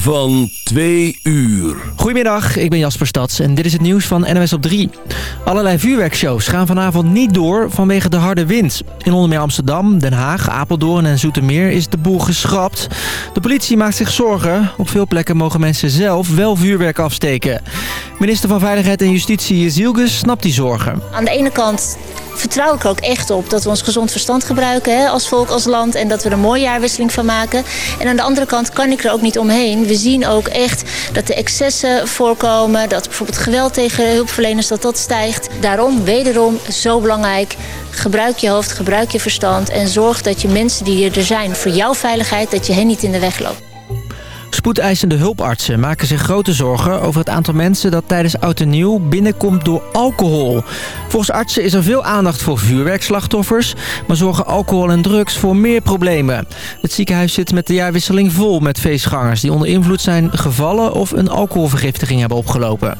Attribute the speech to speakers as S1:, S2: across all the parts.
S1: van 2 uur.
S2: Goedemiddag, ik ben Jasper Stads en dit is het nieuws van NOS op 3. Allerlei vuurwerkshows gaan vanavond niet door vanwege de harde wind. In onder meer Amsterdam, Den Haag, Apeldoorn en Zoetermeer is de boel geschrapt. De politie maakt zich zorgen. Op veel plekken mogen mensen zelf wel vuurwerk afsteken. Minister van Veiligheid en Justitie Zielges snapt die zorgen.
S3: Aan de ene kant vertrouw ik er ook echt op dat we ons gezond verstand gebruiken hè, als volk, als land. En dat we er een mooie jaarwisseling van maken. En aan de andere kant kan ik er ook niet omheen. We zien ook echt dat de excessen voorkomen. Dat bijvoorbeeld geweld tegen hulpverleners dat dat stijgt. Daarom, wederom, zo belangrijk. Gebruik je hoofd, gebruik je verstand. En zorg dat je mensen die er zijn voor jouw veiligheid, dat je hen niet in de weg loopt.
S2: Spoedeisende hulpartsen maken zich grote zorgen over het aantal mensen dat tijdens oud en nieuw binnenkomt door alcohol. Volgens artsen is er veel aandacht voor vuurwerkslachtoffers, maar zorgen alcohol en drugs voor meer problemen. Het ziekenhuis zit met de jaarwisseling vol met feestgangers die onder invloed zijn gevallen of een alcoholvergiftiging hebben opgelopen.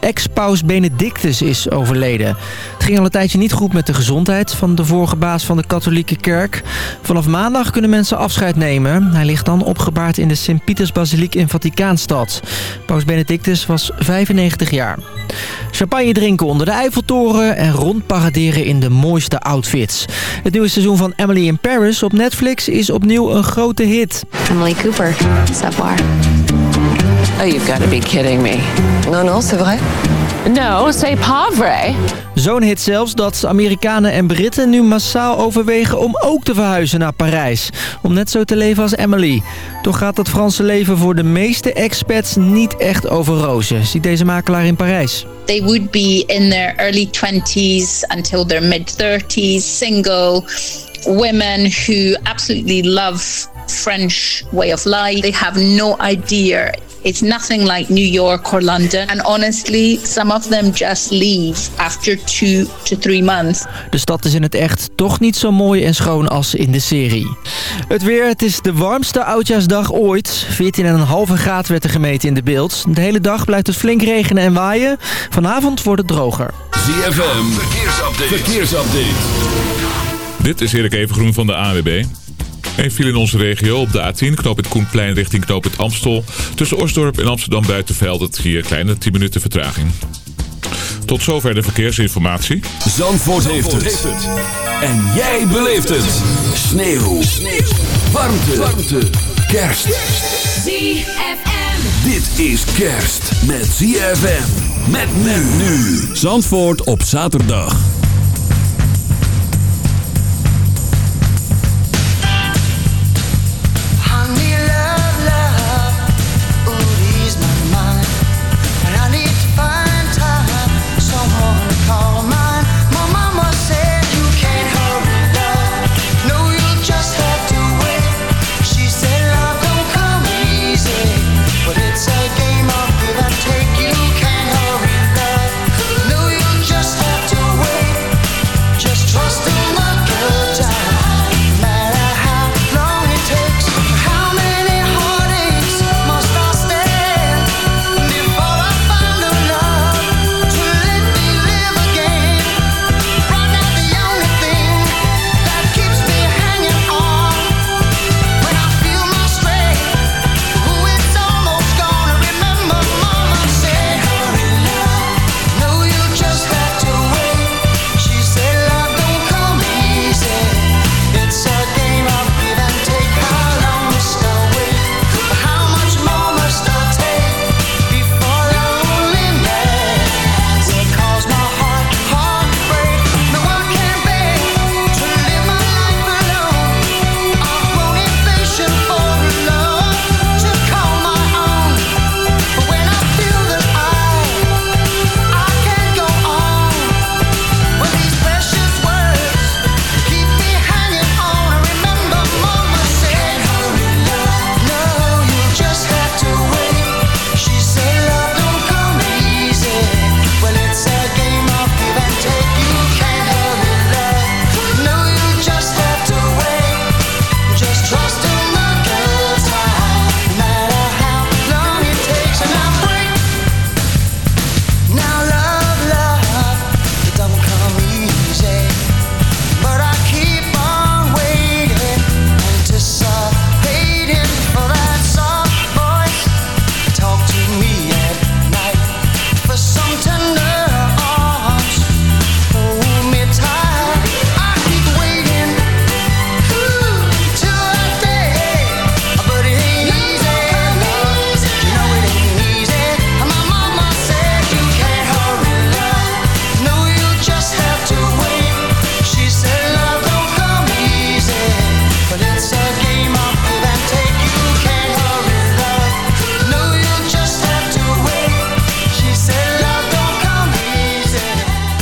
S2: Ex-paus Benedictus is overleden. Het ging al een tijdje niet goed met de gezondheid van de vorige baas van de katholieke kerk. Vanaf maandag kunnen mensen afscheid nemen. Hij ligt dan opgebaard in de Sint-Pietersbasiliek in Vaticaanstad. Paus Benedictus was 95 jaar. Champagne drinken onder de Eiffeltoren en rondparaderen in de mooiste outfits. Het nieuwe seizoen van Emily in Paris op Netflix is opnieuw een grote hit.
S4: Emily Cooper, savoir.
S5: Oh, you've got to be kidding me.
S4: Non, non, c'est vrai.
S5: No, c'est pas vrai.
S2: Zo'n hit zelfs dat Amerikanen en Britten nu massaal overwegen om ook te verhuizen naar Parijs. Om net zo te leven als Emily. Toch gaat het Franse leven voor de meeste expats niet echt over rozen, ziet deze makelaar in Parijs.
S6: They would be in their early 20s until their mid 30s, single women who absolutely love French way of life. They have no idea It's nothing like New York or London. And honestly, some of them just leave after two to three months.
S2: De stad is in het echt toch niet zo mooi en schoon als in de serie. Het weer, het is de warmste oudjaarsdag ooit. 14,5 graad werd er gemeten in de beeld. De hele dag blijft het flink regenen en waaien. Vanavond wordt het droger.
S1: ZFM, verkeersupdate. verkeersupdate.
S7: Dit is Erik Evengroen van de AWB. Een viel in onze regio op de A10, knoop het Koenplein richting knoop het Amstel. Tussen Osdorp en Amsterdam Buitenveld het hier kleine 10 minuten vertraging. Tot zover de verkeersinformatie.
S1: Zandvoort, heeft, het. En jij beleeft het. Sneeuw. Sneeuw. Warmte. Warmte. Kerst.
S8: ZFM.
S1: Dit is kerst met ZFM. Met men nu. Zandvoort op zaterdag.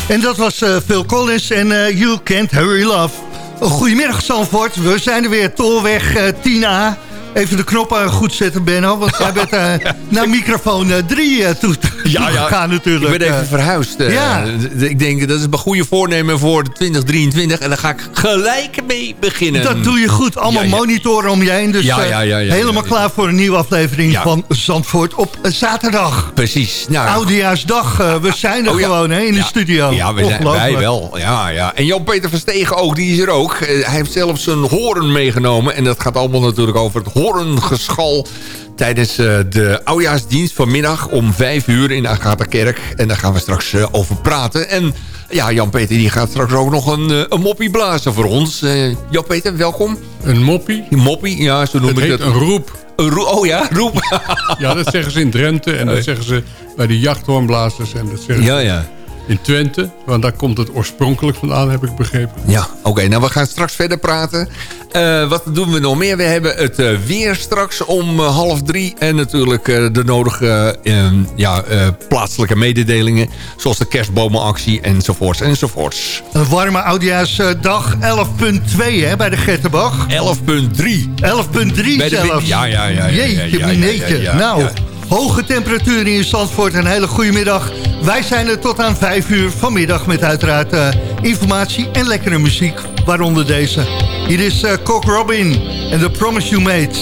S9: En dat was uh, Phil Collins en uh, You Can't Hurry Love. Goedemiddag Zandvoort, we zijn er weer, Tolweg uh, 10A. Even de knoppen goed zetten, Benno. Want jij bent uh, naar microfoon 3 uh, toe, ja, ja, gegaan natuurlijk.
S10: Ik ben even verhuisd. ja. Ik denk, dat is een goede voornemen voor 2023. En daar ga ik gelijk mee beginnen.
S9: Dat doe je goed. Allemaal monitoren om je heen. Dus helemaal klaar voor een nieuwe aflevering van Zandvoort op zaterdag.
S10: Precies.
S9: Nou, Oudejaarsdag. we zijn er oh gewoon hè, in de studio.
S10: Ja, wij, zijn, wij wel. Ja, ja. En Jan-Peter Verstegen ook, die is er ook. hij heeft zelfs een horen meegenomen. En dat gaat allemaal natuurlijk over het horengeschal tijdens uh, de oudjaarsdienst vanmiddag om vijf uur in Agatha-kerk. En daar gaan we straks uh, over praten. En ja, Jan-Peter die gaat straks ook nog een, uh, een moppie blazen voor ons. Jan-Peter, welkom.
S11: Een moppie?
S10: Een moppie, ja, zo noem
S11: het
S10: ik
S11: dat. een roep.
S10: Een roep. Oh ja, roep.
S11: ja, dat zeggen ze in Drenthe en dat zeggen ze bij de jachthoornblazers. En dat zeggen
S10: ja, ja
S11: in Twente. Want daar komt het oorspronkelijk vandaan, heb ik begrepen.
S10: Ja, oké. nou, we gaan straks verder praten. Uh, wat doen we nog meer? We hebben het uh, weer straks om uh, half drie. En natuurlijk de nodige ja, plaatselijke mededelingen. Zoals de kerstbomenactie enzovoorts enzovoorts.
S9: Een warme oudjaarsdag 11.2 hè, bij de Gettenbach.
S10: 11.3. 11.3
S9: zelfs.
S10: Ja, ja, ja.
S9: Jeetje, mineetje. Nou... Hoge temperaturen in Zandvoort. Een hele goede middag. Wij zijn er tot aan 5 uur vanmiddag met uiteraard uh, informatie en lekkere muziek. Waaronder deze. Hier is uh, Cock Robin en The Promise You Made.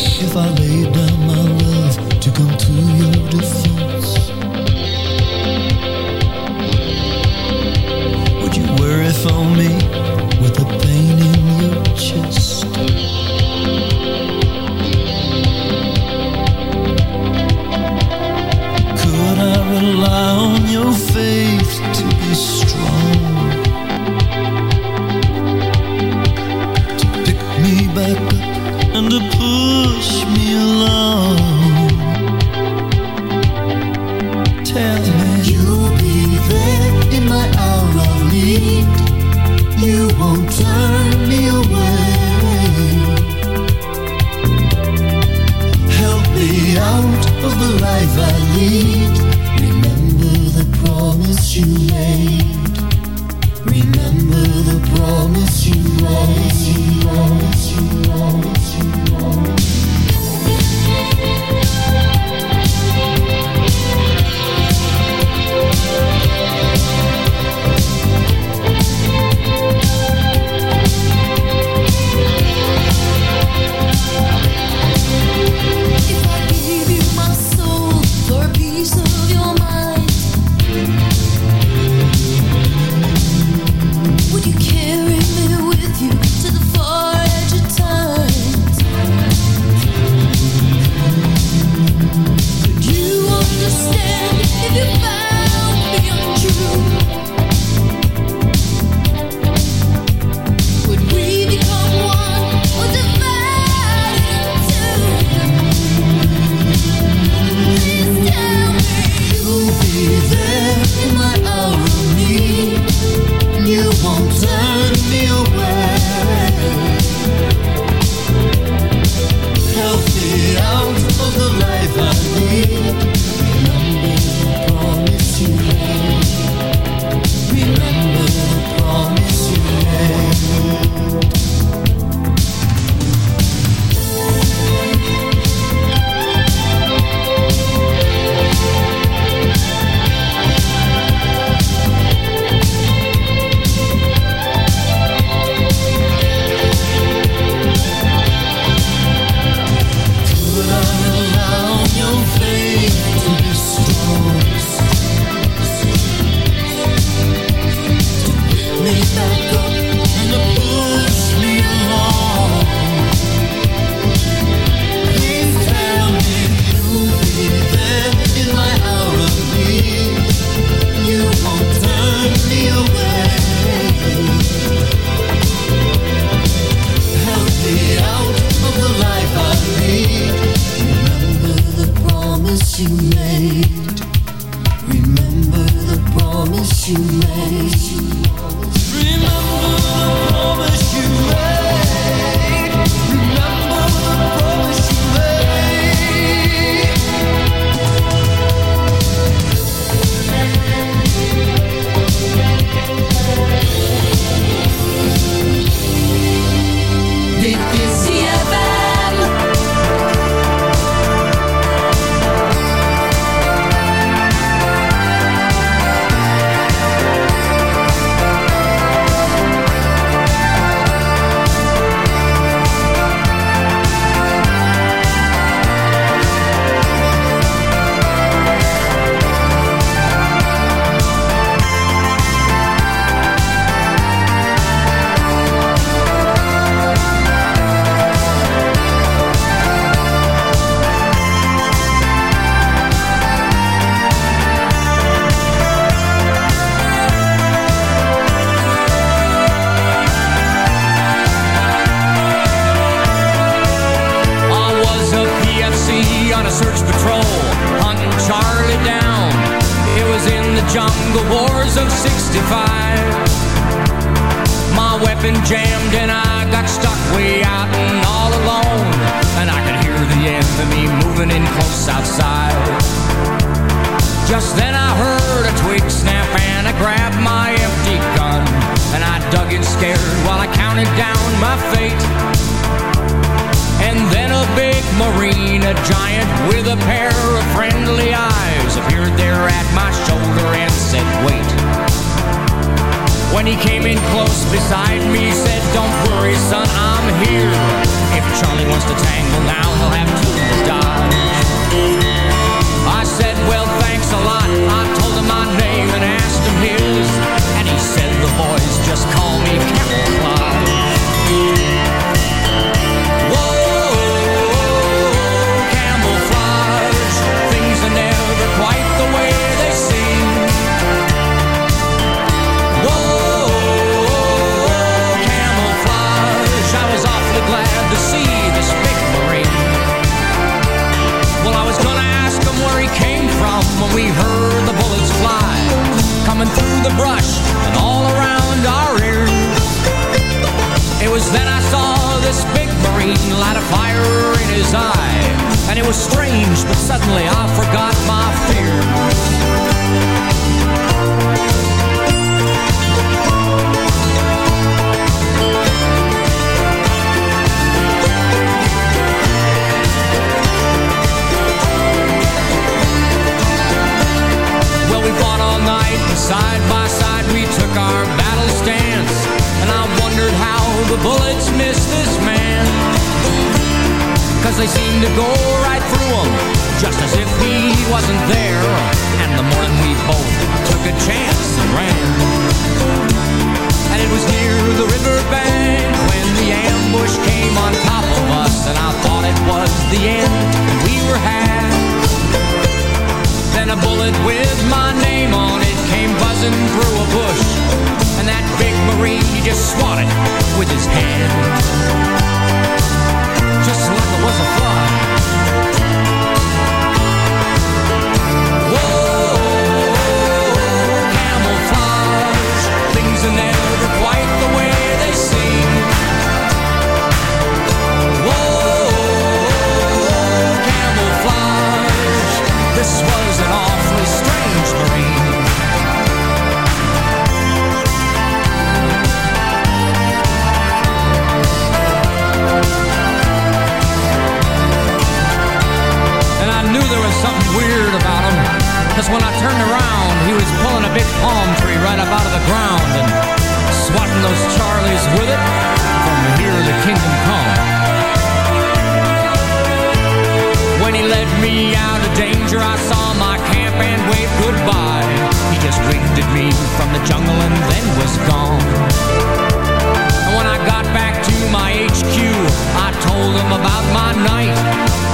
S12: night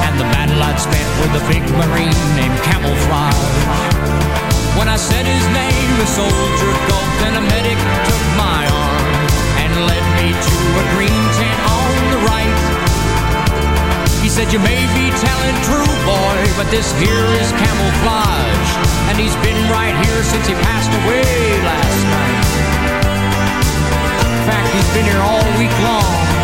S12: And the battle I'd spent with a big Marine named Camouflage When I said his name, a soldier gulped and a medic took my arm And led me to a green tent on the right. He said, you may be telling true, boy, but this here is camouflage And he's been right here since he passed away last night. In fact, he's been here all week long.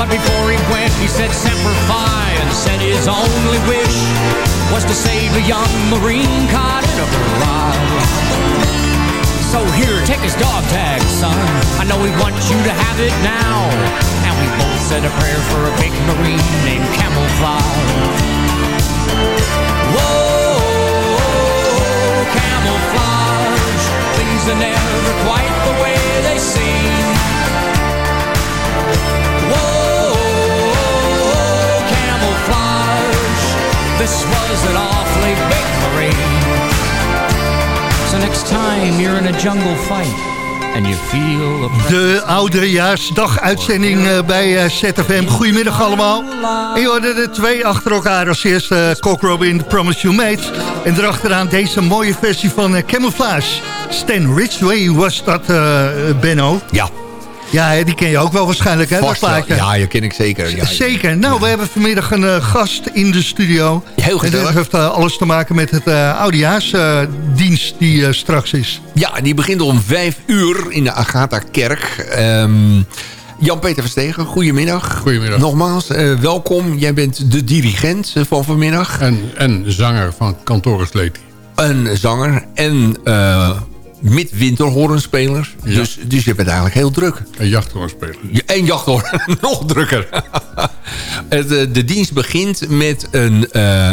S12: But before he went, he said Semper Fi and said his only wish was to save a young Marine caught in a barrage. So here, take his dog tag, son. I know he wants you to have it now. And we both said a prayer for a big Marine named Camouflage. Whoa, camouflage. Things are never quite the way they seem. This was an awfully big parade. So next time you're in a jungle fight. Feel
S8: De oudejaarsdaguitzending eh, bij eh, ZFM. Goedemiddag allemaal. En je hoorde er twee achter elkaar. Als eerste eh, Cock Robin, The Promise You Made. En erachteraan deze mooie versie van Camouflage. Stan Ridgway was dat, uh, Benno.
S10: Ja.
S8: Ja, die ken je ook wel waarschijnlijk, hè,
S10: Vast wel. Ja, je ken ik zeker. Ja,
S8: Zeker. Nou, we hebben vanmiddag een eh, gast in de studio.
S10: Heel
S8: En
S10: gezellig.
S8: dat heeft eh, alles te maken met het uh, oudejaarsdienst die eh, straks is.
S10: Ja, en die begint om vijf uur in de Agatha-kerk. Ehm, Jan-Peter Verstegen, goedemiddag.
S11: Goedemiddag.
S10: Nogmaals, eh, welkom. Jij bent de dirigent eh, van vanmiddag.
S11: En, en zanger van Cantoris Leti.
S10: Een zanger en uh, midwinterhorenspeler.
S11: Ja.
S10: Dus, dus je bent eigenlijk heel druk.
S11: Een jachthoornspeler.
S10: Ja, En jachthoorn, nog drukker. Het, eh, de dienst begint met een... eh,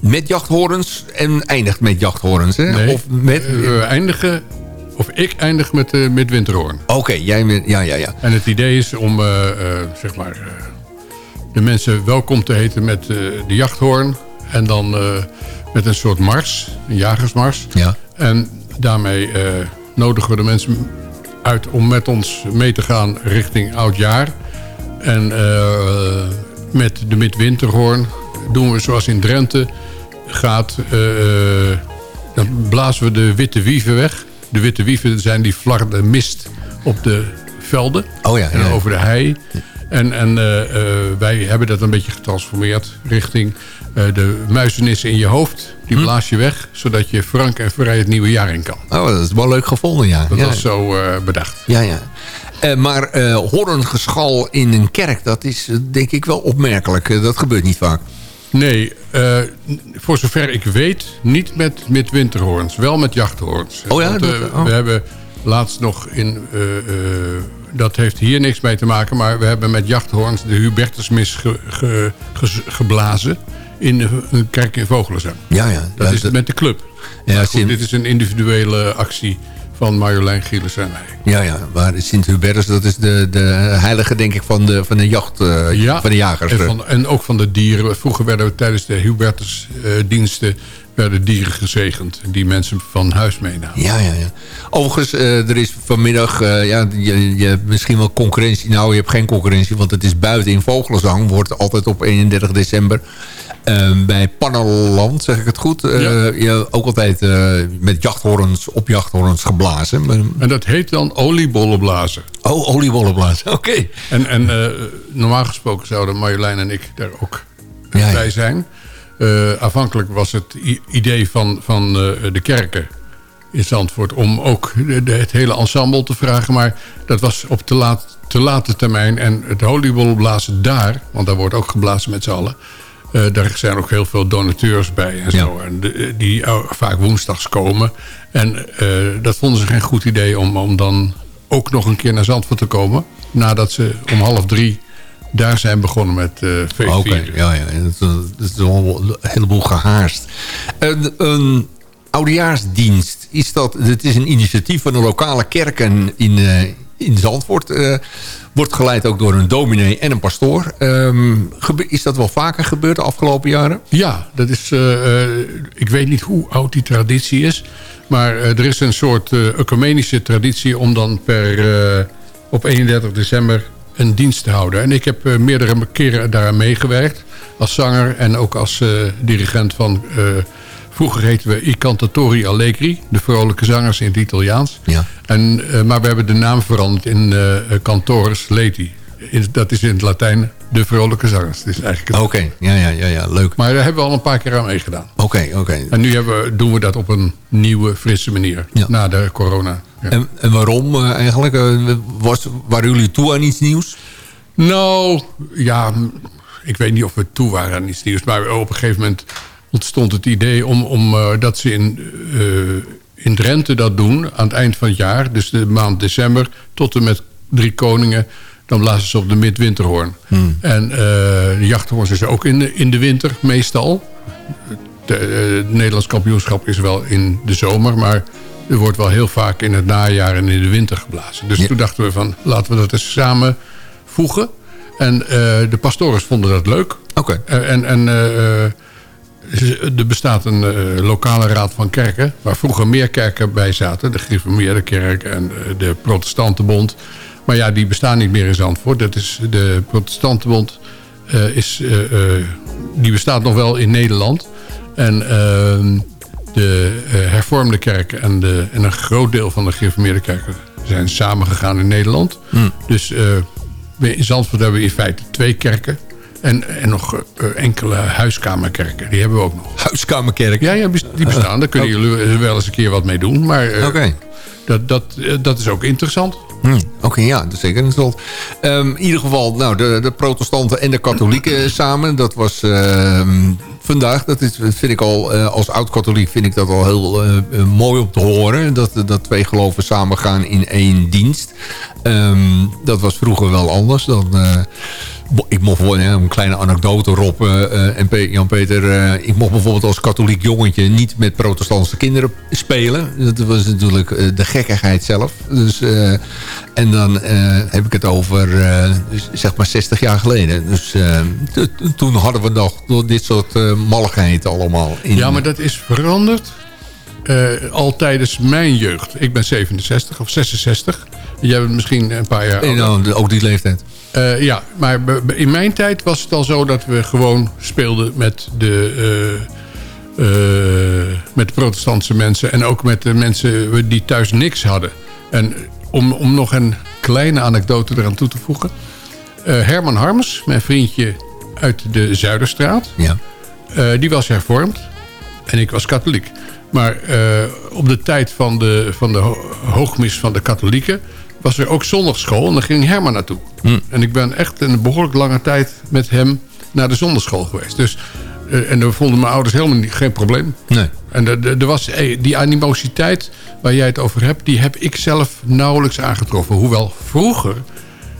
S10: met jachthoorns en eindigt met jachthoorns, hè?
S11: Nee,
S10: Of met...
S11: eh, we eindigen, of ik eindig met de midwinterhoorn.
S10: Oké, jij bent... Ja, ja, ja.
S11: En het idee is om zeg maar, de mensen welkom te heten met de jachthoorn. En dan met een soort mars, een jagersmars.
S10: Ja.
S11: En daarmee eh, nodigen we de mensen uit om met ons mee te gaan richting oudjaar. En eh, met de midwinterhoorn doen we zoals in Drenthe gaat... eh, dan blazen we de witte wieven weg. De witte wieven zijn die flarde mist op de velden.
S10: Oh ja,
S11: En
S10: ja,
S11: over de hei. En, en wij hebben dat een beetje getransformeerd richting de muizenis in je hoofd. Die
S10: Hm.
S11: blaas je weg, zodat je frank en vrij het nieuwe jaar in kan.
S10: Oh, dat is wel leuk gevonden, ja.
S11: Dat
S10: ja.
S11: was zo eh, bedacht.
S10: Ja, ja. Eh, maar eh hoorngeschal in een kerk, dat is eh, denk ik wel opmerkelijk. Eh, dat gebeurt niet vaak.
S11: Nee, eh, voor zover ik weet, niet met, met winterhoorns. Wel met jachthoorns.
S10: Oh ja,
S11: Want,
S10: dat-
S11: eh,
S10: oh.
S11: We hebben laatst nog in... eh, eh, dat heeft hier niks mee te maken... maar we hebben met jachthoorns de Hubertusmis ge, ge- ge- geblazen... in de- een kerk in Vogelenzang.
S10: Ja, ja.
S11: Dat
S10: Ja,
S11: is
S10: dat-
S11: met de club.
S10: Ja,
S11: goed, dit is een individuele actie van Marjolein Gielis en mij.
S10: Ja, ja. Maar Sint-Hubertus, dat is de, de heilige, denk ik, van de, van de jacht, eh,
S11: Ja,
S10: van de jagers.
S11: En, van, en ook van de dieren. Vroeger werden we tijdens de Hubertus-diensten... werden dieren gezegend die mensen van huis meenamen.
S10: Ja, ja, ja. Overigens, eh, er is vanmiddag, eh, ja, je, je hebt misschien wel concurrentie. Nou, je hebt geen concurrentie, want het is buiten in Vogelenzang. Wordt altijd op 31 december eh, bij Panneland, zeg ik het goed.
S11: Ja.
S10: je ook altijd met jachthoorns, op jachthoorns geblazen.
S11: En dat heet dan oliebollen blazen.
S10: Oh, oliebollen blazen, oké.
S11: En, en normaal gesproken zouden Marjolein en ik daar ook
S10: Ja, ja.
S11: bij zijn. Eh, afhankelijk was het idee van, van eh, de kerken in Zandvoort... om ook de- de- het hele ensemble te vragen. Maar dat was op te, laat, te late termijn. En het oliebollenblazen daar, want daar wordt ook geblazen met z'n allen... eh, daar zijn ook heel veel donateurs bij en zo.
S10: Ja.
S11: En de- die vaak woensdags komen. En dat vonden ze geen goed idee om, om dan ook nog een keer naar Zandvoort te komen. Nadat ze om half drie daar zijn begonnen met eh feest
S10: Oké, ja, ja. Dat, is- wel een heleboel gehaast. Een, een oudejaarsdienst, is dat, het is een initiatief van de lokale kerken in, eh, in Zandvoort. eh, wordt geleid ook door een dominee en een pastoor. Ehm, is dat wel vaker gebeurd de afgelopen jaren?
S11: Ja, dat is, ik weet niet hoe oud die traditie is. Maar er is een soort ecumenische traditie om dan per, op 31 december een dienst te houden. En ik heb eh, meerdere keren daaraan meegewerkt. Als zanger en ook als eh, dirigent van... eh, vroeger heten we I Cantatori Allegri. De vrolijke zangers in het Italiaans.
S10: Ja.
S11: En, maar we hebben de naam veranderd in eh Cantores Leti. In- dat is in het Latijn de vrolijke zangers. Is eigenlijk
S10: Oké, ja, ja, ja, ja, leuk.
S11: maar daar hebben we al een paar keer aan meegedaan.
S10: Oké, oké.
S11: En nu hebben we, doen we dat op een nieuwe, frisse manier.
S10: Ja.
S11: Na de corona. Ja.
S10: En, en waarom eh, eigenlijk? Eh, was, waren jullie toe aan iets nieuws?
S11: Nou, ja, ik weet niet of we toe waren aan iets nieuws. Maar op een gegeven moment ontstond het idee om, om eh, dat ze in, in Drenthe dat doen aan het eind van het jaar. Dus de maand december tot en met Drie Koningen. Dan blazen ze op de midwinterhoorn. En eh, de jachthoorns is ook in de, in de winter meestal. De, het Nederlands kampioenschap is wel in de zomer, maar er wordt wel heel vaak in het najaar en in de winter geblazen. Dus
S10: Ja.
S11: toen dachten we van, laten we dat eens samen voegen. En eh, de pastores vonden dat leuk.
S10: Oké.
S11: Eh, en en eh, er bestaat een lokale raad van kerken... waar vroeger meer kerken bij zaten. De Gereformeerde Kerk en de Protestantenbond. Maar ja, die bestaan niet meer in Zandvoort. Dat is, de Protestantenbond is, die bestaat nog wel in Nederland. En ehm, de eh, hervormde kerken en, de, en een groot deel van de gereformeerde kerken zijn samengegaan in Nederland.
S10: Hmm.
S11: Dus eh, in Zandvoort hebben we in feite twee kerken. En, en nog eh, enkele huiskamerkerken. Die hebben we ook nog.
S10: Huiskamerkerk?
S11: Ja, ja die bestaan. Daar kunnen jullie wel eens een keer wat mee doen. Maar
S10: Oké.
S11: Dat, dat, eh, dat is ook interessant.
S10: Hm, Oké, ja, dat zeker interessant. Ehm, in ieder geval, nou, de, de protestanten en de katholieken samen. Dat was ehm, vandaag, dat is, vind ik al, eh, als oud-katholiek vind ik dat al heel eh, eh, mooi om te horen. Dat, dat twee geloven samen gaan in één dienst. Ehm, dat was vroeger wel anders. Dan, eh, ik mocht wel een kleine anekdote, Rob eh, eh, en Pe- Jan-Peter. eh, ik mocht bijvoorbeeld als katholiek jongetje niet met protestantse kinderen spelen. Dat was natuurlijk de gekkigheid zelf. Dus, en dan heb ik het over zeg maar 60 jaar geleden. Dus toen hadden we nog dit soort malligheid allemaal. In,
S11: Ja, maar dat is veranderd. al tijdens mijn jeugd. Ik ben 67 of 66. Jij bent misschien een paar jaar ouder.
S10: nou, ook die leeftijd.
S11: Eh, ja, maar in mijn tijd was het al zo dat we gewoon speelden met de, eh, eh, met de protestantse mensen. En ook met de mensen die thuis niks hadden. En om, om nog een kleine anekdote eraan toe te voegen. Herman Harms, mijn vriendje uit de Zuiderstraat.
S10: Ja.
S11: die was hervormd. En ik was katholiek. Maar op de tijd van de, van de ho- hoogmis van de katholieken... was er ook zondagschool en daar ging Herman naartoe. En ik ben echt een behoorlijk lange tijd met hem naar de zondagschool geweest. Dus, eh, en daar vonden mijn ouders helemaal niet, geen probleem.
S10: Nee.
S11: En er was, eh, die animositeit waar jij het over hebt... die heb ik zelf nauwelijks aangetroffen. Hoewel vroeger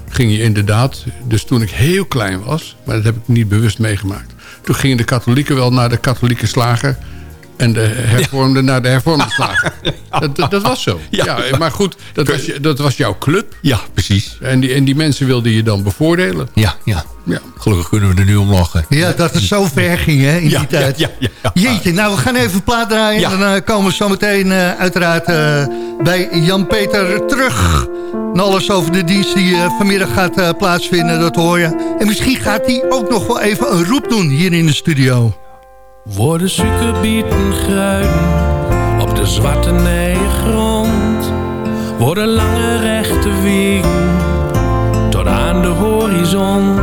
S11: ging je inderdaad... dus toen ik heel klein was... maar dat heb ik niet bewust meegemaakt... toen gingen de katholieken wel naar de katholieke slager... en de hervormden naar de hervormde slager. Dat, dat, dat was zo. Ja. maar goed, dat was, dat was jouw club.
S10: Ja, precies.
S11: En die, en die mensen wilden je dan bevoordelen.
S10: Ja, ja.
S11: Ja.
S10: Gelukkig kunnen we er nu om lachen.
S8: Ja, dat het zo ver ging hè, in
S10: Ja,
S8: die tijd.
S10: ja, ja, ja.
S8: Jeetje, nou we gaan even plaat draaien.
S10: Ja.
S8: En dan eh, komen we zo meteen eh, uiteraard eh, bij Jan-Peter terug. En alles over de dienst die eh, vanmiddag gaat plaatsvinden, dat hoor je. En misschien gaat hij ook nog wel even een roep doen hier in de studio.
S13: Worden suikerbieten gruiden op de zwarte grond. Worden lange rechte wegen tot aan de horizon.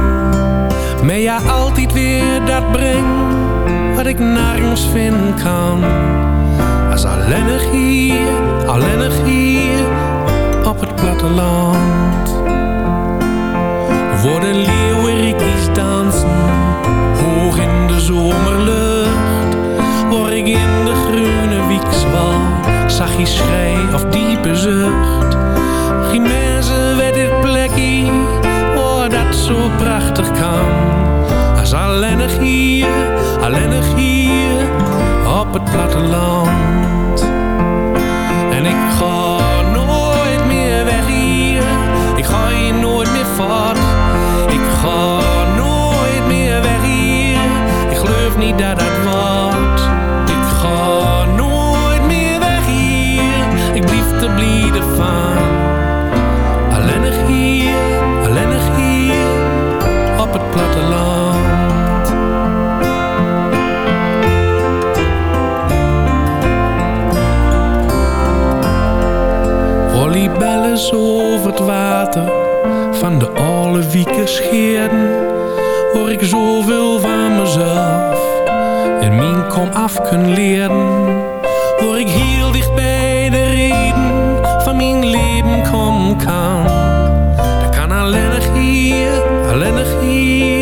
S13: Maar ja, altijd weer dat breng wat ik nergens vinden kan. Als alleenig hier, alleenig hier op het platteland. Worden leeuwerikjes dansen, hoog in de zomerlucht. Zag je schrei of diepe zucht. Mensen weet dit plekje, waar dat zo prachtig kan. Als alleenig hier, alleenig hier, op het platteland. Over het water van de oude wieken scheerden, hoor ik zoveel van mezelf en mijn kom af kunnen leren. Hoor ik heel dicht bij de reden van mijn leven kom kan. Dat kan alleenig hier, alleenig hier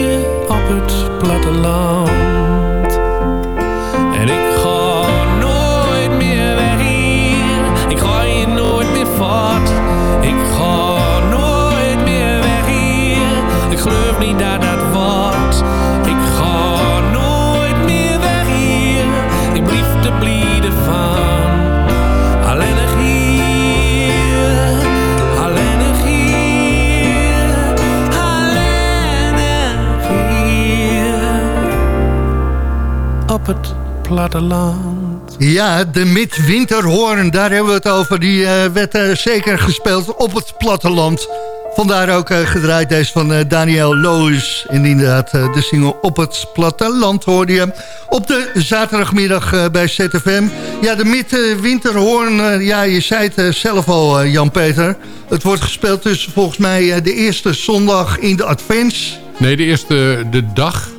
S13: Op het platteland.
S8: Ja, de Midwinterhoorn, daar hebben we het over. Die eh, werd eh, zeker gespeeld op het platteland. Vandaar ook uh, gedraaid deze van uh, Daniel Loos. En inderdaad uh, de single Op het Platteland hoorde je. Op de zaterdagmiddag bij ZFM. Ja, de midwinterhoorn, ja, je zei het zelf al, Jan-Peter. Het wordt gespeeld dus volgens mij de eerste zondag in de Advents.
S11: Nee, de eerste de dag.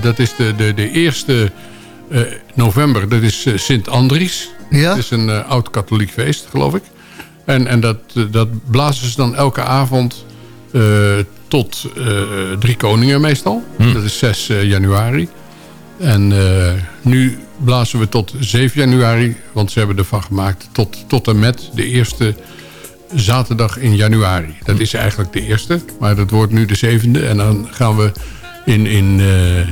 S11: dat is de, de, de eerste november. Dat is Sint Andries.
S8: Ja?
S11: Het is een oud-katholiek feest, geloof ik. En, en dat, dat blazen ze dan elke avond uh, tot uh, Drie Koningen meestal. Hm. Dat is 6 uh, januari. En nu blazen we tot 7 januari. Want ze hebben ervan gemaakt tot, tot en met de eerste zaterdag in januari. Dat is eigenlijk de eerste. Maar dat wordt nu de zevende. En dan gaan we in, in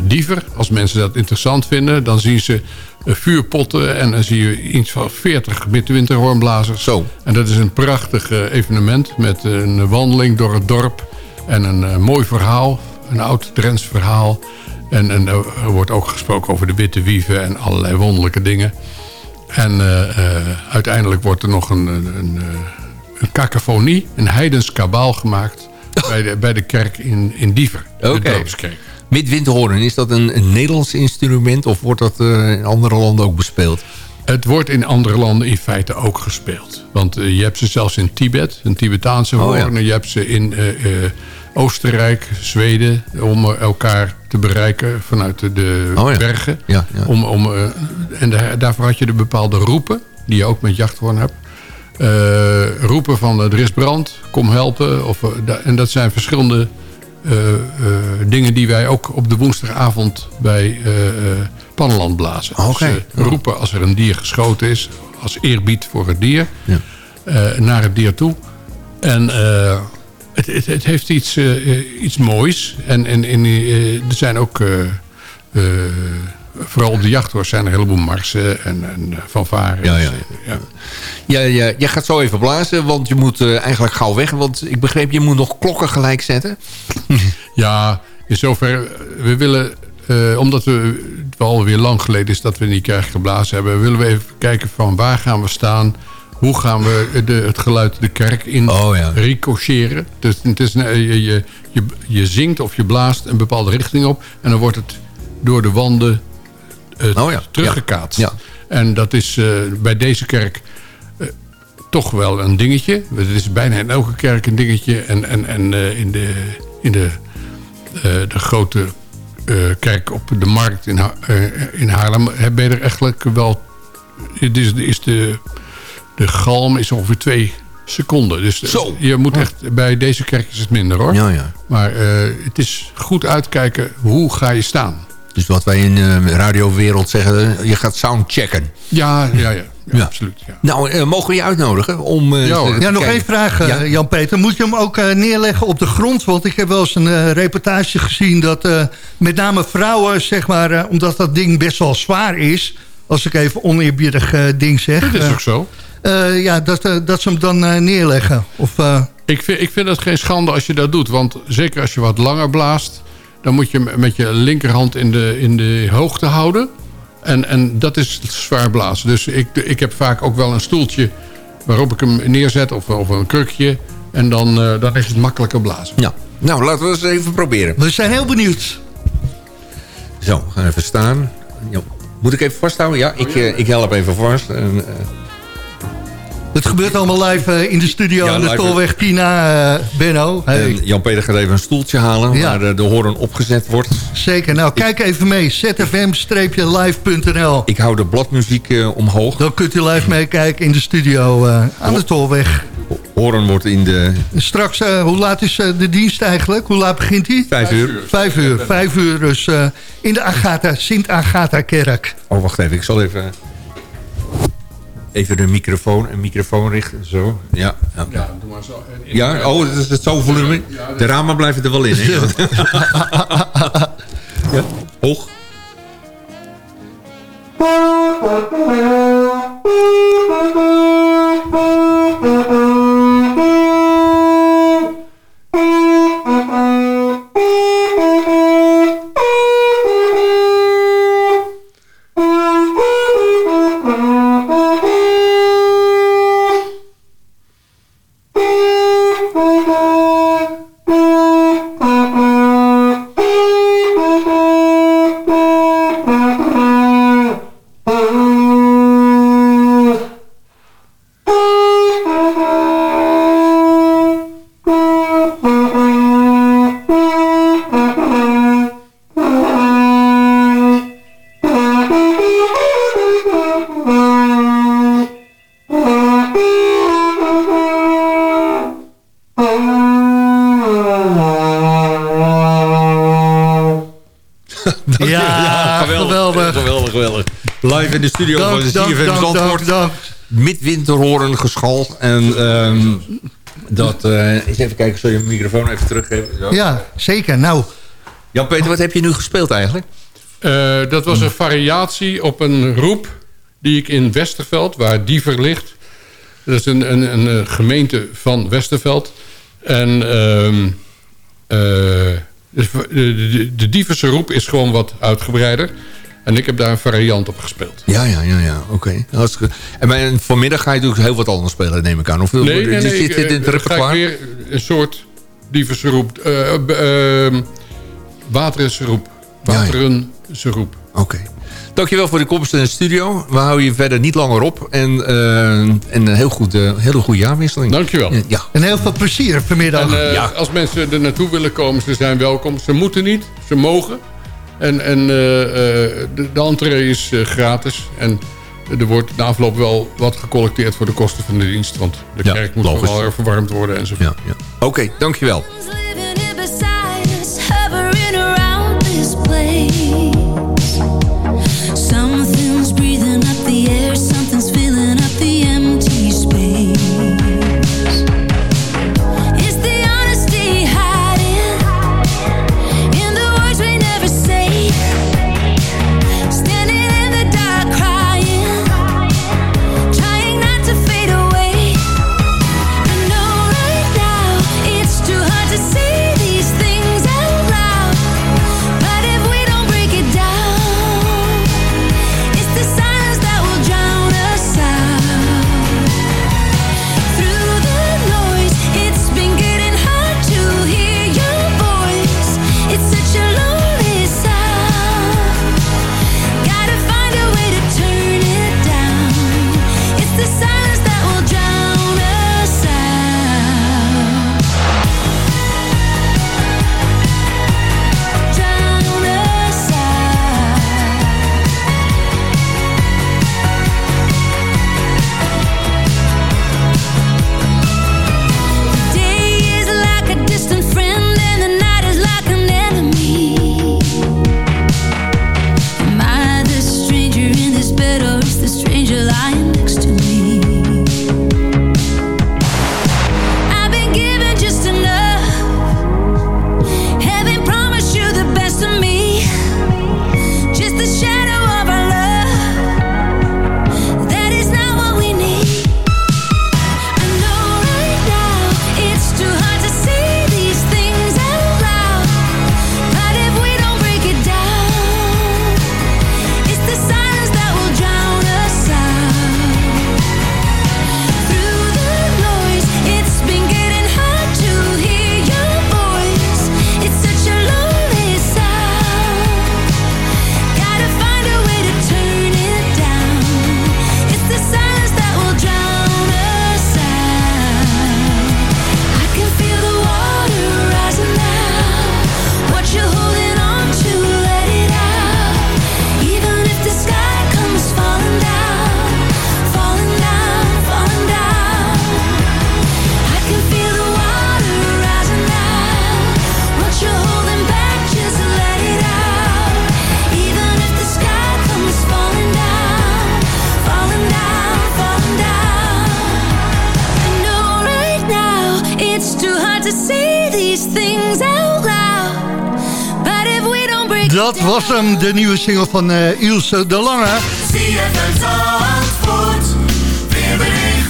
S11: Diever. Als mensen dat interessant vinden. Dan zien ze eh, vuurpotten. En dan zie je iets van 40 midwinterhoornblazers.
S10: Zo.
S11: En dat is een prachtig eh, evenement met een wandeling door het dorp. En een mooi verhaal, een oud Drents verhaal. En, en er wordt ook gesproken over de witte wieven en allerlei wonderlijke dingen. En uh, uiteindelijk wordt er nog een, een, een, een cacophonie, een heidens kabaal gemaakt... bij, de, bij de kerk in, in Diever,
S10: okay.
S11: de dorpskerk.
S10: Midwinterhoorn, is dat een, een, Nederlands instrument of wordt dat uh, in andere landen ook bespeeld?
S11: Het wordt in andere landen in feite ook gespeeld. Want uh, je hebt ze zelfs in Tibet, een Tibetaanse hoorn. Oh, ja. Je hebt ze in uh, Oostenrijk, Zweden, om elkaar te bereiken vanuit de,
S10: oh, ja.
S11: bergen.
S10: Ja, ja.
S11: Om, om, en de, daarvoor had je de bepaalde roepen, die je ook met jachthoorn hebt. Roepen van er is brand, kom helpen. Of, en dat zijn verschillende dingen die wij ook op de woensdagavond bij Pannenland blazen.
S10: Okay.
S11: Dus, roepen als er een dier geschoten is, als eerbied voor het dier,
S10: ja.
S11: naar het dier toe. En het, het, het, heeft iets, iets moois. En, en, en er zijn ook vooral op de jachthoors zijn er een heleboel marsen en, en fanfares.
S10: Ja, ja.
S11: ja.
S10: Ja, ja, jij gaat zo even blazen, want je moet uh, eigenlijk gauw weg. Want ik begreep, je moet nog klokken gelijk zetten.
S11: ja, in zover. We willen, uh, omdat we, het wel alweer lang geleden is dat we die kerk geblazen hebben... willen we even kijken van waar gaan we staan... Hoe gaan we de, het geluid de kerk in
S10: oh, ja.
S11: ricocheren? Dus het is, je, je, je, je zingt of je blaast een bepaalde richting op... en dan wordt het door de wanden
S10: oh, ja.
S11: teruggekaatst.
S10: Ja.
S11: En dat is uh, bij deze kerk uh, toch wel een dingetje. Het is bijna in elke kerk een dingetje. En, en, en in de, in de, de grote kerk op de markt in, ha in Haarlem... ben je er eigenlijk wel... Het is, is de, de galm is ongeveer twee seconden. Dus
S10: Zo.
S11: je moet echt... Bij deze kerk is het minder hoor.
S10: Ja, ja.
S11: Maar het is goed uitkijken hoe ga je staan.
S10: Dus wat wij in de uh, radiowereld zeggen, je gaat soundchecken.
S11: Ja, ja, ja, ja, ja. absoluut. Ja.
S10: Nou, uh, mogen we je uitnodigen om uh,
S8: Ja, ja nog één vraag, ja? Jan-Peter. Moet je hem ook neerleggen op de grond? Want ik heb wel eens een reportage gezien dat met name vrouwen, zeg maar, omdat dat ding best wel zwaar is... als ik even oneerbiedig ding zeg...
S11: Dat is ook zo.
S8: ja, dat, dat ze hem dan neerleggen. Of,
S11: ik, vind, ik vind het geen schande als je dat doet. Want zeker als je wat langer blaast dan moet je met je linkerhand in de, in de hoogte houden. En, en dat is zwaar blazen. Dus ik, ik heb vaak ook wel een stoeltje waarop ik hem neerzet of, of een krukje. En dan, uh, dan is het makkelijker blazen.
S10: Ja. Nou, laten we eens even proberen.
S8: We zijn heel benieuwd.
S10: Zo, gaan even staan. Moet ik even vasthouden? Ja, ik, uh, ik help even vast. En, uh...
S8: Het gebeurt allemaal live uh, in de studio ja, aan de Tolweg Tina, uh, Benno.
S10: Hey. Jan-Peter gaat even een stoeltje halen ja. waar de hoorn opgezet wordt.
S8: Zeker. Nou, kijk ik... even mee. zfm-live.nl
S10: Ik hou de bladmuziek uh, omhoog.
S8: Dan kunt u live meekijken in de studio aan de Tolweg.
S10: Hoorn wordt in de...
S8: Straks, hoe laat is de dienst eigenlijk? Hoe laat begint die?
S10: Vijf uur.
S8: Vijf uur. Vijf uur dus in de Agatha, Sint-Agatha-kerk.
S10: Oh, wacht even. Ik zal even... Even de microfoon, een microfoon richten, zo. Ja,
S11: ja doe maar zo.
S10: Ja, oh, het is het zo volume. De ramen blijven er wel in, hè? ja. Hoog.
S14: Live in de studio
S8: Dank,
S14: van de CFM Zandvoort.
S8: dank.
S14: Midwinterhoren geschal. En ehm, dat... eh eens even kijken, zul je mijn microfoon even teruggeven? Zo.
S8: Ja, zeker. Nou,
S14: Jan-Peter, wat heb je nu gespeeld eigenlijk?
S11: Eh, dat was een variatie op een roep die ik in Westerveld, waar Diever ligt. Dat is een, een, een eh, gemeente van Westerveld. En ehm, de, de, de Dieverse roep is gewoon wat uitgebreider. En ik heb daar een variant op gespeeld.
S14: Ja, ja, ja, ja. Oké. En bij een vanmiddag ga je natuurlijk heel wat anders spelen, neem ik aan. Of
S11: Nee, nee, nee.
S14: zit
S11: ik,
S14: dit in het
S11: eh, ga ik
S14: repertoire?
S11: weer een soort Dieverse roep. eh b- ehm, Waterense roep.
S14: Ja, ja.
S11: Waterense roep.
S14: Oké. Dankjewel voor de komst in de studio. We houden je verder niet langer op. En, eh, en een heel goed, eh, hele goede jaarwisseling.
S11: Dankjewel.
S14: Ja.
S8: en heel veel plezier vanmiddag.
S11: En als mensen er naartoe willen komen, ze zijn welkom. Ze moeten niet, ze mogen. En, en eh, eh, de, de entree is eh, gratis. En er wordt na afloop wel wat gecollecteerd voor de kosten van de dienst. Want de
S14: Ja,
S11: kerk moet
S14: logisch.
S11: nog wel verwarmd worden enzovoort.
S14: Ja, ja. Oké, dankjewel.
S15: Hard to say these things out loud. But if we don't break
S8: Dat was hem, de nieuwe single van eh, Ilse de Lange.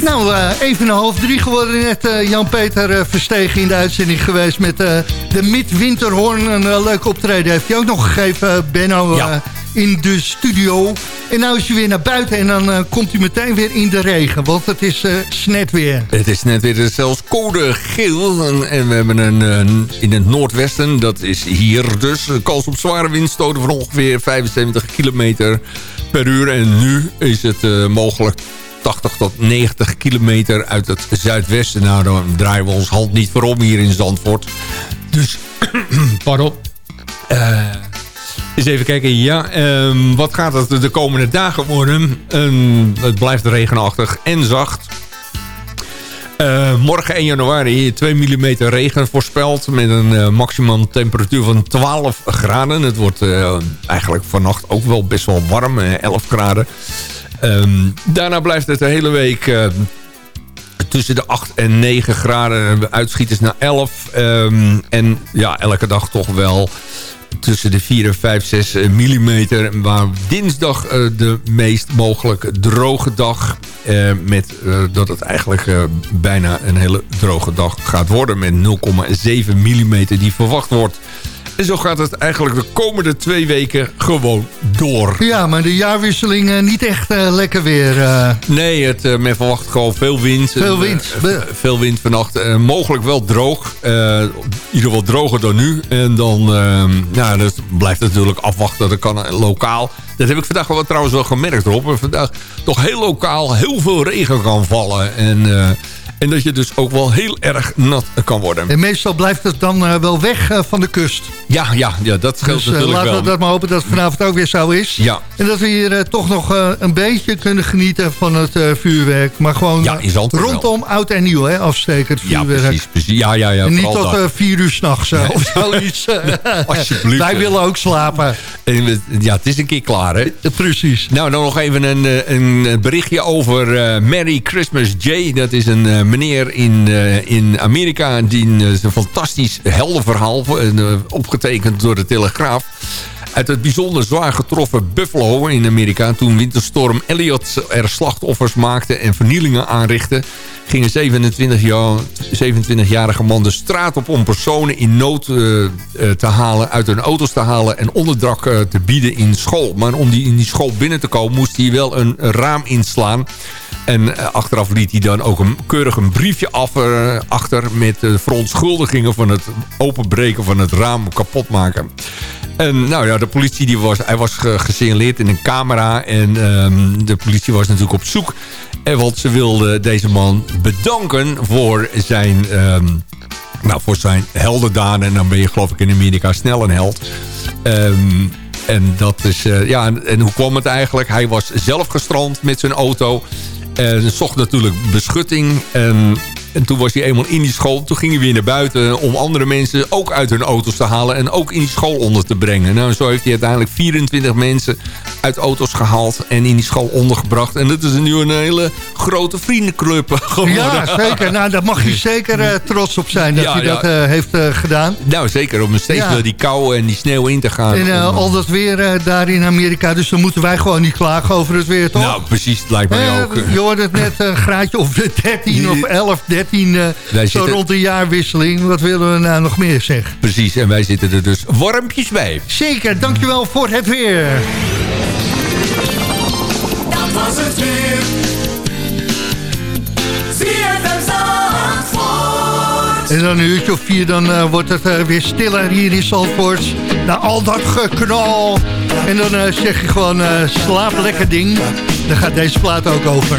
S8: Nou, eh, even een half drie geworden. Net eh, Jan-Peter eh, Verstegen in de uitzending geweest met eh, de Midwinterhoorn. Een leuk optreden heeft hij ook nog gegeven, Benno,
S14: Ja.
S8: In de studio. En nou is hij weer naar buiten en dan eh, komt hij meteen weer in de regen. Want het is eh snet weer.
S14: Het is net weer zelfs code geel. En, we hebben een, eh, in het noordwesten, dat is hier dus... kans op zware windstoten van ongeveer 75 kilometer per uur. En nu is het mogelijk 80 tot 90 kilometer uit het zuidwesten. Nou, dan draaien we ons hand niet voor om hier in Zandvoort. Dus, pardon. Eh, eens even kijken. Ja, ehm, wat gaat het de komende dagen worden? Ehm, het blijft regenachtig en zacht.
S10: Eh, morgen 1 januari 2 mm regen voorspeld... met een uh, maximum temperatuur van 12 graden. Het wordt uh, eigenlijk vannacht ook wel best wel warm, 11 graden. Um, daarna blijft het de hele week tussen de 8 en 9 graden. Uitschieters naar 11. Um, en ja, elke dag toch wel tussen de 4 en 5, 6 millimeter. Waar dinsdag uh, de meest mogelijk droge dag. Uh, met dat het eigenlijk bijna een hele droge dag gaat worden. Met 0,7 millimeter die verwacht wordt. En zo gaat het eigenlijk de komende twee weken gewoon door.
S8: Ja, maar de jaarwisseling uh, niet echt uh, lekker weer. Uh...
S10: Nee, het, men verwacht gewoon veel wind.
S8: Veel wind.
S10: veel wind vannacht. mogelijk wel droog. in ieder geval droger dan nu. En dan ehm, ja, dat blijft natuurlijk afwachten. Dat kan lokaal. Dat heb ik vandaag wel, trouwens wel gemerkt, Rob. Vandaag toch heel lokaal heel veel regen kan vallen. En... En dat je dus ook wel heel erg nat kan worden.
S8: En meestal blijft het dan uh, wel weg uh, van de kust.
S10: Ja, ja, ja dat geldt
S8: dus,
S10: natuurlijk
S8: laten
S10: wel.
S8: we dat maar hopen dat het vanavond ook weer zo is.
S10: Ja.
S8: En dat we hier toch nog een beetje kunnen genieten van het vuurwerk. Maar gewoon
S10: ja,
S8: rondom
S10: wel.
S8: oud en nieuw, hè, afsteken het vuurwerk.
S10: Ja, precies. precies. Ja, ja, ja,
S8: en niet tot vier uur s'nachts nee. of zoiets.
S10: Alsjeblieft.
S8: Wij willen ook slapen.
S10: En, ja, het is een keer klaar, hè?
S8: Precies.
S10: Nou, dan nog even een, een berichtje over Merry Christmas Jay. Dat is een meneer in uh, in Amerika. Die een fantastisch helder verhaal. Uh, opgetekend door de Telegraaf. Uit het bijzonder zwaar getroffen Buffalo in Amerika... toen winterstorm Elliot er slachtoffers maakte en vernielingen aanrichtte... ging een 27-jarige 27 man de straat op om personen in nood te halen... uit hun auto's te halen en onderdak te bieden in school. Maar om die, in die school binnen te komen moest hij wel een raam inslaan... En achteraf liet hij dan ook een, keurig een briefje af, uh, achter... met verontschuldigingen van het openbreken van het raam kapot maken. En nou ja, de politie die was, hij was gesignaleerd in een camera. En um, de politie was natuurlijk op zoek. En want ze wilde deze man bedanken voor zijn... Um, nou, voor zijn. En dan ben je geloof ik in Amerika snel een held. Um, en dat is... Uh, ja, en hoe kwam het eigenlijk? Hij was zelf gestrand met zijn auto... En zocht natuurlijk beschutting. En, en toen was hij eenmaal in die school. Toen ging hij weer naar buiten om andere mensen ook uit hun auto's te halen. En ook in die school onder te brengen. Nou, zo heeft hij uiteindelijk 24 mensen uit auto's gehaald. En in die school ondergebracht. En dat is nu een hele grote vriendenclub geworden.
S8: Ja, zeker. Nou, daar mag je zeker uh, trots op zijn dat
S10: Ja,
S8: hij
S10: ja.
S8: dat uh, heeft uh, gedaan.
S10: Nou, zeker. Om steeds door die kou en die sneeuw in te gaan.
S8: En
S10: Om-
S8: al dat weer daar in Amerika. Dus dan moeten wij gewoon niet klagen over het weer, toch?
S10: Nou, precies. Het lijkt mij
S8: Eh,
S10: ook.
S8: je hoorde het net een graadje of 13 of 11, 13. Eh,
S10: Wij
S8: zo
S10: zitten-
S8: rond de jaarwisseling. Wat willen we nou nog meer zeggen?
S10: Precies. En wij zitten er dus warmpjes bij.
S8: Zeker, dankjewel voor het weer.
S16: Dat was het weer.
S8: En dan een uurtje of vier, dan eh, wordt het eh, weer stiller hier in Zandvoort. Na al dat geknal. En dan eh, zeg je gewoon, eh, slaap lekker ding. Daar gaat deze plaat ook over.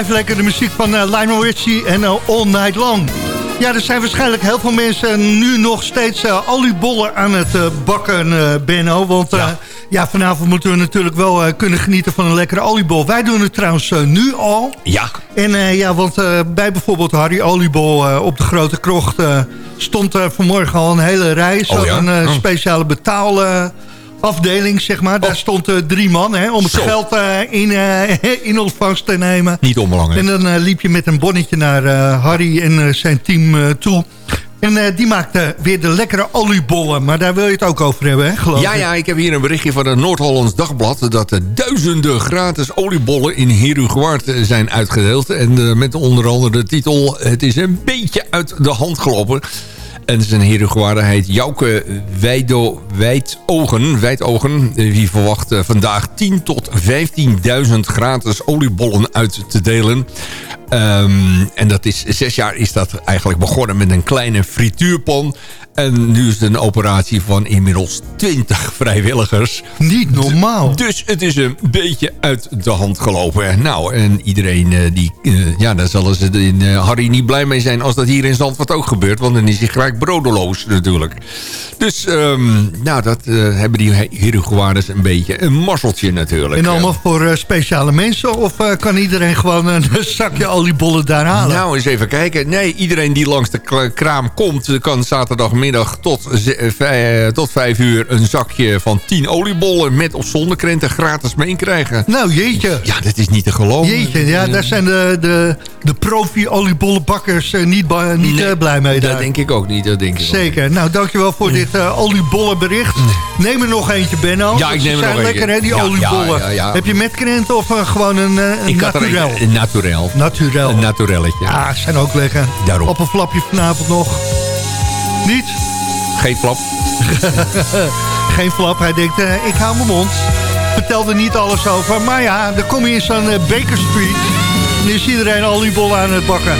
S8: Blijf lekker de muziek van eh, Lionel Richie en eh, All Night Long. Ja, er zijn waarschijnlijk heel veel mensen nu nog steeds uh, oliebollen aan het eh, bakken, eh, Benno. Want ja. ja, vanavond moeten we natuurlijk wel eh, kunnen genieten van een lekkere oliebol. Wij doen het trouwens eh, nu al.
S10: Ja.
S8: En eh, ja, want eh, bij bijvoorbeeld Harry Oliebol eh, op de Grote Krocht... eh, stond er vanmorgen al een hele rij.
S10: Oh ja?
S8: een eh,
S10: Oh.
S8: speciale betaalafdeling, zeg maar. Daar stond eh, drie man hè, om het
S10: Zo.
S8: geld eh, in, eh, in ontvangst te nemen.
S10: Niet onbelangrijk.
S8: En dan liep je met een bonnetje naar Harry en zijn team toe. En die maakte weer de lekkere oliebollen. Maar daar wil je het ook over hebben, hè, geloof
S10: Ja,
S8: ik?
S10: ja, ik heb hier een berichtje van het Noord-Hollands Dagblad... dat er duizenden gratis oliebollen in Herugewaard zijn uitgedeeld. En met onder andere de titel... Het is een beetje uit de hand gelopen. En zijn Herugewaarde heet Jouke Wijdo, Wijdogen. Wijdogen. Eh, Die verwacht eh, vandaag 10 tot 15.000 gratis oliebollen uit te delen. Ehm, en dat is, zes jaar is dat eigenlijk begonnen met een kleine frituurpan. En nu is het een operatie van inmiddels 20 vrijwilligers.
S8: Niet normaal.
S10: Dus het is een beetje uit de hand gelopen. Nou, en iedereen eh, die... eh, ja, daar zullen ze in eh, Harry niet blij mee zijn als dat hier in Zandvoort ook gebeurt. Want dan is hij gelijk brodeloos natuurlijk. Dus, ehm, nou, dat hebben die Herugewaarders een beetje een mazzeltje natuurlijk.
S8: En allemaal voor speciale mensen? Of kan iedereen gewoon een zakje oliebollen daar halen?
S10: Nou, eens even kijken. Nee, iedereen die langs de kraam komt... kan zaterdagmiddag tot, eh, tot vijf uur... een zakje van 10 oliebollen met of zonder krenten gratis meekrijgen.
S8: Nou, jeetje.
S10: Ja, dat is niet te geloven.
S8: Jeetje, ja, daar zijn de, de, de profi-oliebollenbakkers eh, niet, niet
S10: Nee,
S8: eh, blij mee.
S10: Dat
S8: daar.
S10: denk ik ook niet. Dat denk ik ook
S8: Zeker. Nou, dankjewel voor dit oliebollenbericht. Neem er nog eentje, Benno.
S10: Ja, ik neem er
S8: zijn
S10: nog
S8: lekker,
S10: eentje.
S8: hè, die
S10: Ja,
S8: oliebollen.
S10: ja, ja, ja.
S8: Heb je met krenten of gewoon een, een
S10: Ik had er
S8: naturel?
S10: een, een naturel.
S8: Naturel.
S10: Een naturelletje.
S8: Ja, zijn ook lekker.
S10: Daarom.
S8: Op een flapje vanavond nog. Niet?
S10: Geen flap.
S8: Geen flap. Hij denkt, eh, ik hou mijn mond. Vertel er niet alles over. Maar ja, dan kom je in zo'n eh, Baker Street. En is iedereen oliebollen aan het bakken.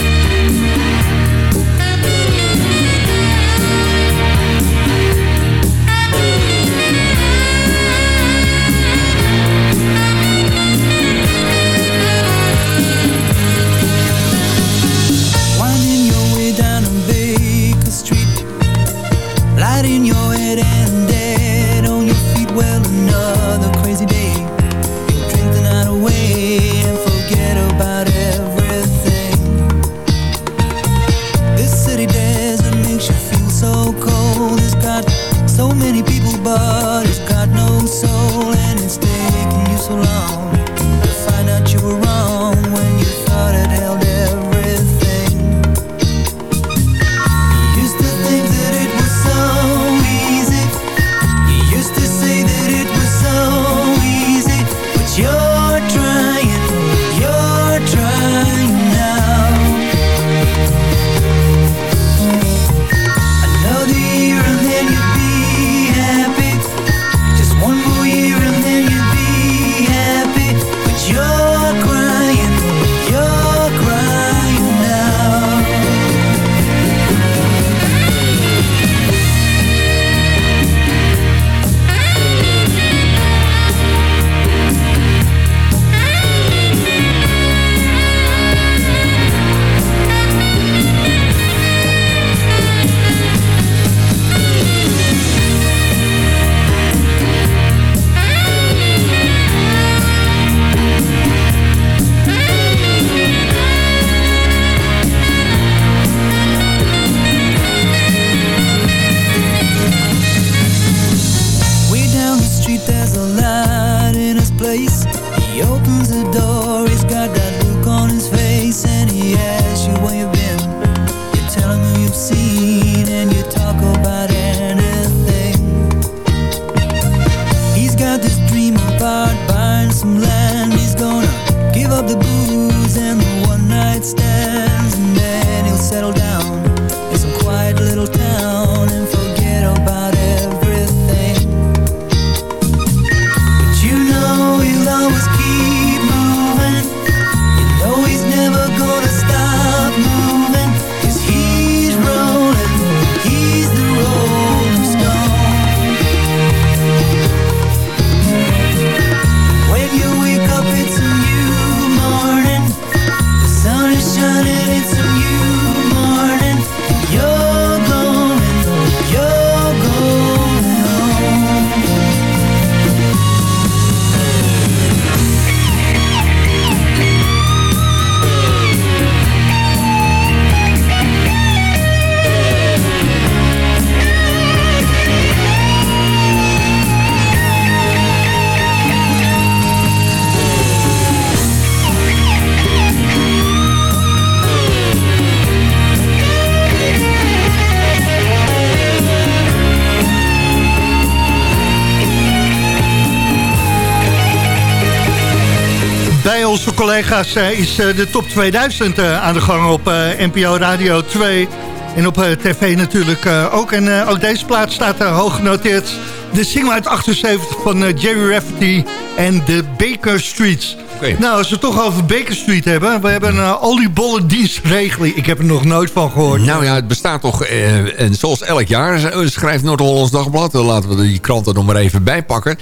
S8: Eh, is eh, de top 2000 eh, aan de gang op NPO Radio 2. En op tv natuurlijk ook. En ook deze plaat staat hoog genoteerd. De single uit 78 van Jerry Rafferty en de Baker Streets. Nou, als we het toch over Baker Street hebben. We hebben een uh, oliebollen dienstregeling. Ik heb er nog nooit van gehoord.
S10: Nou ja, het bestaat toch, en zoals elk jaar schrijft Noord-Hollands Dagblad. Laten we die kranten nog maar even bijpakken.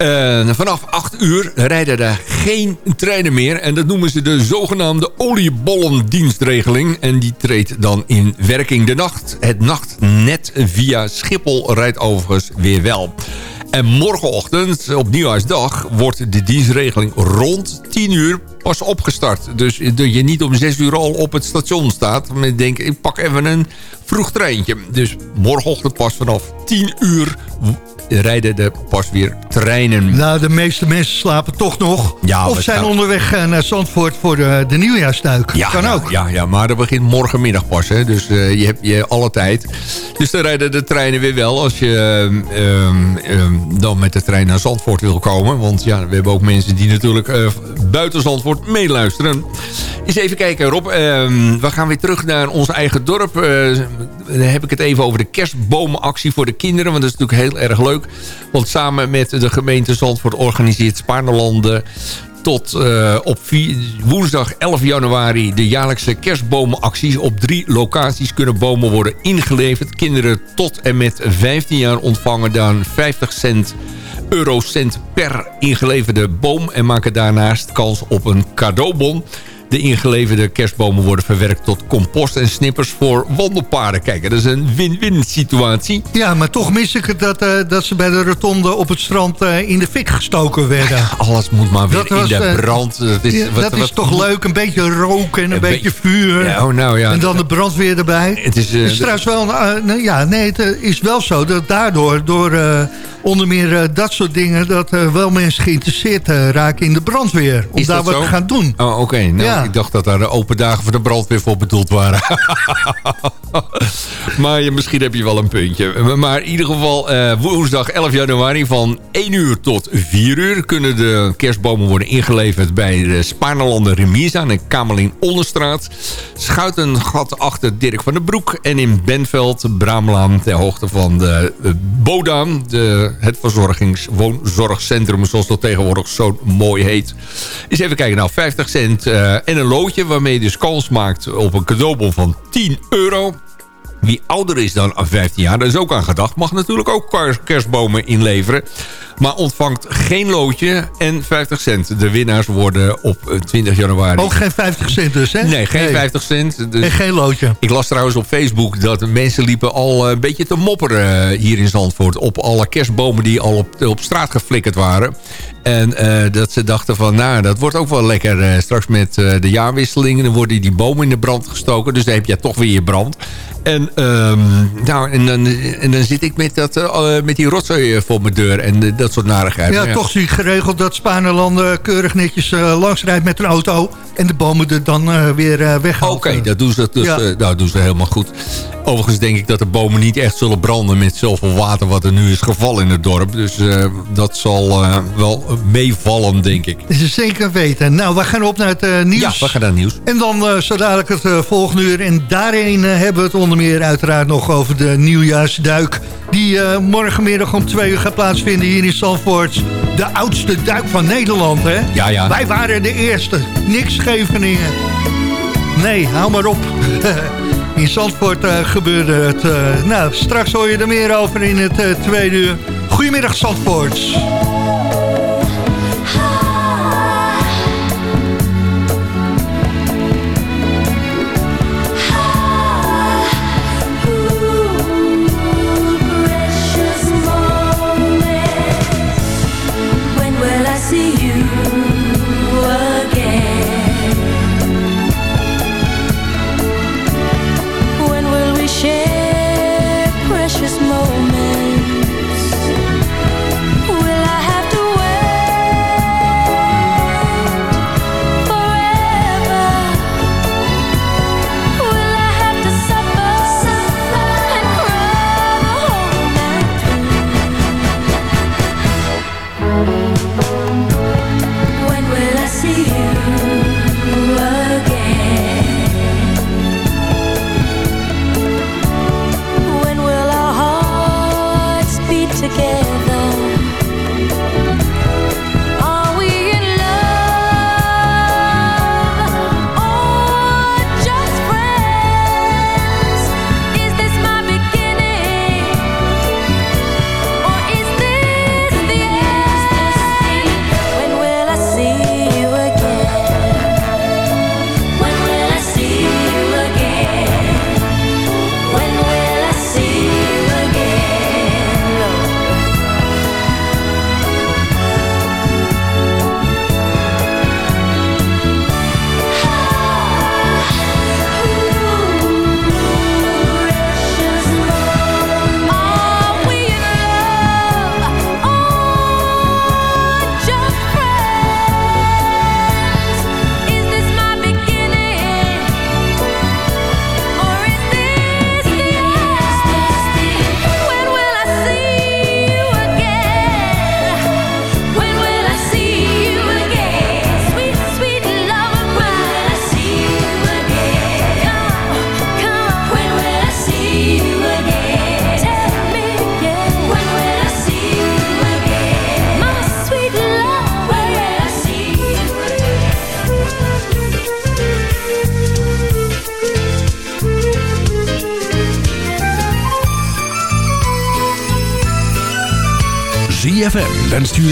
S10: Eh, vanaf 8 uur rijden er geen treinen meer. En dat noemen ze de zogenaamde oliebollendienstregeling. En die treedt dan in werking de nacht. Het nachtnet via Schiphol rijdt overigens weer wel. En morgenochtend, op Nieuwjaarsdag, wordt de dienstregeling rond 10 uur pas opgestart. Dus dat je niet om 6 uur al op het station staat. Maar denk, ik pak even een vroeg treintje. Dus morgenochtend pas vanaf 10 uur rijden er pas weer treinen.
S8: Nou, de meeste mensen slapen toch nog.
S10: Ja,
S8: of zijn
S10: staan-
S8: onderweg eh, naar Zandvoort voor de, de nieuwjaarsduik.
S10: Ja,
S8: kan
S10: ja,
S8: ook.
S10: Ja, ja, maar dat begint morgenmiddag pas. Hè? Dus eh, je hebt je alle tijd. Dus dan rijden de treinen weer wel als je ehm, ehm, dan met de trein naar Zandvoort wil komen. Want ja, we hebben ook mensen die natuurlijk eh, buiten Zandvoort meeluisteren. Eens even kijken Rob. Ehm, we gaan weer terug naar ons eigen dorp. Eh, dan heb ik het even over de kerstbomenactie voor de kinderen. Want dat is natuurlijk heel erg leuk. Want samen met de gemeente Zandvoort organiseert Spaarnelanden tot eh, op woensdag 11 januari de jaarlijkse kerstbomenacties. Op drie locaties kunnen bomen worden ingeleverd. Kinderen tot en met 15 jaar ontvangen dan 50 cent eurocent per ingeleverde boom... en maken daarnaast kans op een cadeaubon. De ingeleverde kerstbomen worden verwerkt tot compost en snippers voor wandelpaden. Kijk, dat is een win-win situatie.
S8: Ja, maar toch mis ik het dat, eh, dat ze bij de rotonde op het strand eh, in de fik gestoken werden.
S10: Alles moet maar weer
S8: Dat was,
S10: in de
S8: eh,
S10: brand. Dat is,
S8: Ja,
S10: wat-
S8: dat is
S10: wat-
S8: toch leuk, een beetje rook en een,
S10: Een
S8: beetje vuur.
S10: Ja, oh, nou ja.
S8: En dan de brandweer erbij.
S10: Het is, eh,
S8: is trouwens wel, ja, nee, het is wel zo dat daardoor, door onder meer eh, dat soort dingen, dat eh, wel mensen geïnteresseerd eh, raken in de brandweer. Om daar wat
S10: zo?
S8: te gaan doen.
S10: Oh, oké. Nou,
S8: Ja.
S10: ik dacht dat daar de open dagen voor de brandweer voor bedoeld waren. maar je, misschien heb je wel een puntje. Maar in ieder geval, woensdag 11 januari van 1 uur tot 4 uur... kunnen de kerstbomen worden ingeleverd bij de Spaarnelanden Remise aan de Kamerling Onderstraat. Schuitengat achter Dirk van den Broek. En in Benveld, Braamlaan, ter hoogte van de Bodaan. De, het verzorgingswoonzorgcentrum, zoals dat tegenwoordig zo mooi heet. Eens even kijken, nou 50 cent eh, en een loodje... waarmee je dus kans maakt op een cadeaubon van 10 euro... Wie ouder is dan 15 jaar, daar is ook aan gedacht... mag natuurlijk ook kers- kerstbomen inleveren. Maar ontvangt geen loodje en 50 cent. De winnaars worden op eh, 20 januari...
S8: Ook geen 50 cent dus, hè?
S10: Nee, geen 50 cent. Dus
S8: En geen loodje.
S10: ik las trouwens op Facebook dat mensen liepen al eh, een beetje te mopperen hier in Zandvoort. Op alle kerstbomen die al op, op straat geflikkerd waren. En eh, dat ze dachten van, nou, dat wordt ook wel lekker eh, straks met de jaarwisseling. Dan worden die bomen in de brand gestoken. Dus dan heb je toch weer je brand. En, ehm, nou, en, dan, en dan zit ik met, dat, met die rotzooi voor mijn deur en eh, dat soort narigheid.
S8: Ja, toch zie ik geregeld dat Spaarnelanden keurig netjes eh, langs rijdt met een auto. En de bomen er dan eh, weer weghaalt.
S10: Oké, dat doen ze, dus,
S8: Ja.
S10: eh, nou, doen ze helemaal goed. Overigens denk ik dat de bomen niet echt zullen branden... met zoveel water wat er nu is gevallen in het dorp. Dus dat zal wel meevallen, denk ik.
S8: Dat is zeker weten. Nou, we gaan op naar het nieuws.
S10: Ja, we gaan naar het nieuws.
S8: En dan uh, zo dadelijk het uh, volgende uur. En daarin uh, hebben we het onder meer uiteraard nog over de nieuwjaarsduik. Die uh, morgenmiddag om twee uur gaat plaatsvinden hier in Zandvoort. De oudste duik van Nederland, hè?
S10: Ja, ja.
S8: Wij waren de eerste. Niks Scheveningen. Nee, hou maar op. in Zandvoort uh, gebeurde het. Uh, nou, straks hoor je er meer over in het uh, tweede uur. Goedemiddag Zandvoort.